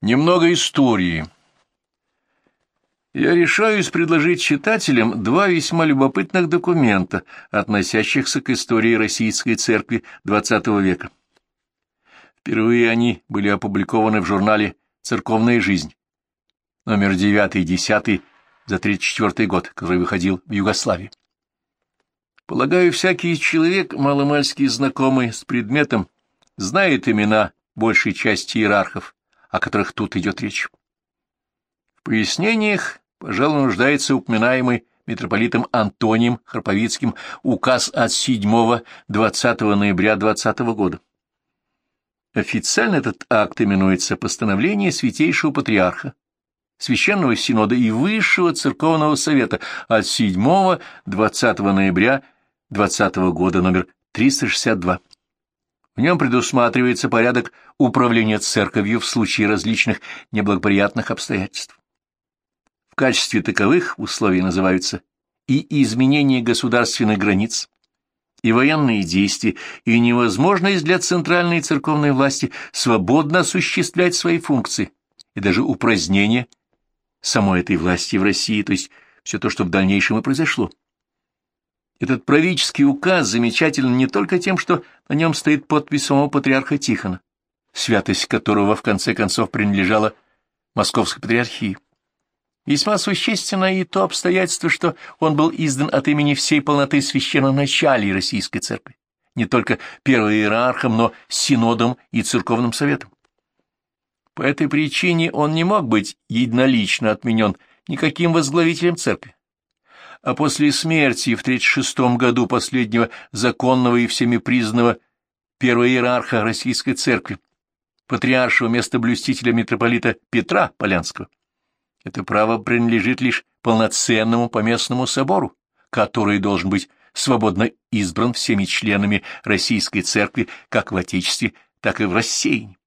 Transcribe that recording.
Немного истории. Я решаюсь предложить читателям два весьма любопытных документа, относящихся к истории Российской Церкви XX века. Впервые они были опубликованы в журнале «Церковная жизнь», номер 9 и 10 за 1934 год, который выходил в Югославии. Полагаю, всякий человек, маломальски знакомый с предметом, знает имена большей части иерархов, о которых тут идет речь. В пояснениях, пожалуй, нуждается упоминаемый митрополитом Антонием Харповицким указ от 7-20 ноября 20 года. Официально этот акт именуется «Постановление Святейшего Патриарха, Священного Синода и Высшего Церковного Совета от 7-20 ноября 20 года номер 362». В нем предусматривается порядок управления церковью в случае различных неблагоприятных обстоятельств. В качестве таковых условий называются и изменение государственных границ, и военные действия, и невозможность для центральной церковной власти свободно осуществлять свои функции, и даже упразднение самой этой власти в России, то есть все то, что в дальнейшем и произошло. Этот правительский указ замечателен не только тем, что на нем стоит подпись самого патриарха Тихона, святость которого в конце концов принадлежала Московской патриархии. Весьма существенно и то обстоятельство, что он был издан от имени всей полноты священноначалий Российской Церкви, не только первым иерархом, но синодом и церковным советом. По этой причине он не мог быть единолично отменен никаким возглавителем церкви а после смерти в 36 году последнего законного и всеми признанного первого иерарха Российской Церкви, патриаршего местоблюстителя митрополита Петра Полянского, это право принадлежит лишь полноценному поместному собору, который должен быть свободно избран всеми членами Российской Церкви как в Отечестве, так и в рассеянии.